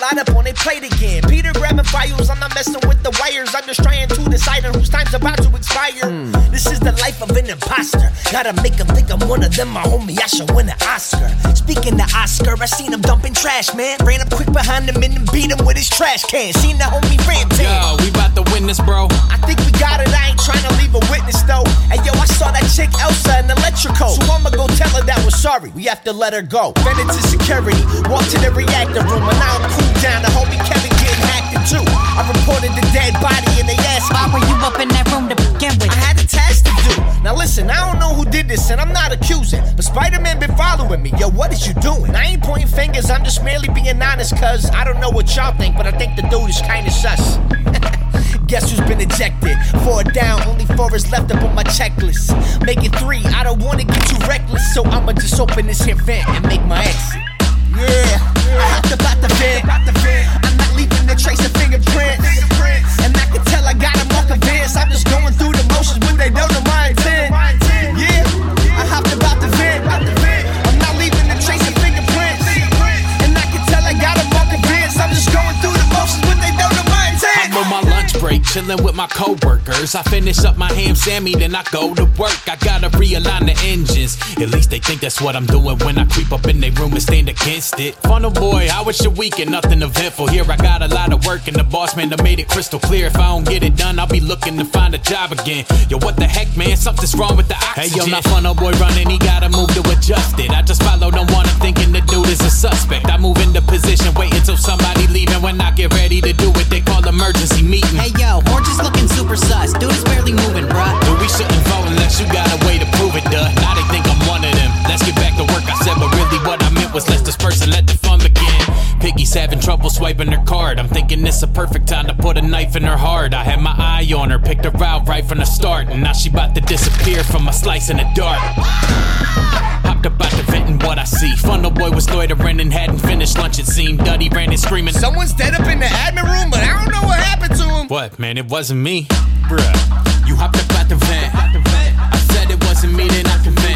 lot up on their plate again. Peter grabbing files, I'm not messing with the wires. I'm just trying to decide on whose time's about to expire. Hmm. This is the life of an imposter. Gotta make them think I'm one of them, my homie. I should win an Oscar. Speaking of Oscar, I seen him dumping trash, man. Ran up quick behind him and then beat him with his trash can. Seen the homie Rampage. Yo, we about to win this, bro. I think we got it, I ain't trying to leave a witness though. Hey yo, I saw that chick Elsa electrical. So I'ma go tell her that we're sorry. We have to let her go. Fed it to security, walked to the reactor room, and now I'm cool down. The homie Kevin getting hacked too. I reported the dead body and they asked Why were you up in that room to begin with? I had a task to do. Now listen, I don't know who did this, and I'm not accusing. But Spider-Man been following me. Yo, what is you doing? I ain't pointing fingers, I'm just merely being honest, cuz I don't know what y'all think, but I think the dude is kinda sus. Guess who's been ejected? Four down, only four is left up on my checklist. Make it three, so I'ma just open this here vent and make my exit. Yeah, I hopped about the vent. I'm not leaving a trace of fingerprints. And I can tell I got them all convinced. I'm just going through the motions when they don't know my intent. Yeah, I hopped about the vent. I'm not leaving a trace of fingerprints. And I can tell I got them all convinced. I'm just going through the motions when they don't know my intent. I'm on my lunch break, chilling with my coworkers. I finish up my ham sammy, then I go to work. I gotta realign the engines. At least they think that's what I'm doing when I creep up in their room and stand against it. Funnel boy, how was your weekend? Nothing eventful. Here I got a lot of work, and the boss man done made it crystal clear. If I don't get it done, I'll be looking to find a job again. Yo, what the heck, man? Something's wrong with the oxygen. Hey, yo, now funnel boy running, he gotta move to adjust it. I just followed on one, I'm thinking the dude is a suspect. I move into position, wait until somebody leaving. When I get ready to do it, they call emergency meeting. Hey yo, orange is looking super sus. Dude is barely moving, swiping. I'm thinking it's a perfect time to put a knife in her heart. I had my eye on her, picked her out right from the start, and now she about to disappear from a slice in the dark. Hopped up out the vent and what I see. Funnel boy was loitering and hadn't finished lunch. It seemed Duddy ran and screaming. Someone's dead up in the admin room, but I don't know what happened to him. What, man? It wasn't me. Bruh. You hopped up out the vent. I said it wasn't me, then I convinced.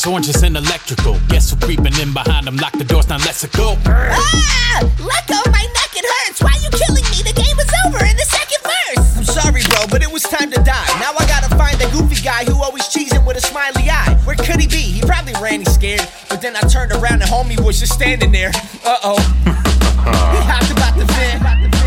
Sabotage oranges and electrical. Guess who creeping in behind them? Lock the doors, now let's go. Ah! Let go, my neck, it hurts. Why you killing me? The game is over in the second verse. I'm sorry, bro, but it was time to die. Now I gotta find that goofy guy who always cheesing with a smiley eye. Where could he be? He probably ran, he's scared. But then I turned around and homie was just standing there. Uh oh. he hopped about the vent.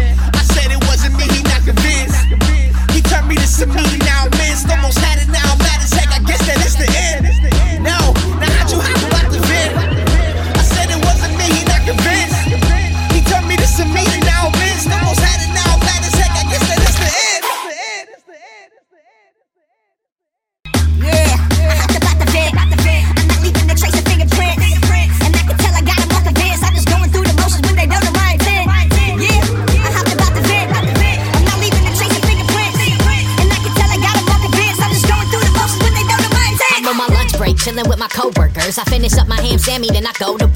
Chilling with my coworkers. I finish up my ham sammy, then I go to work.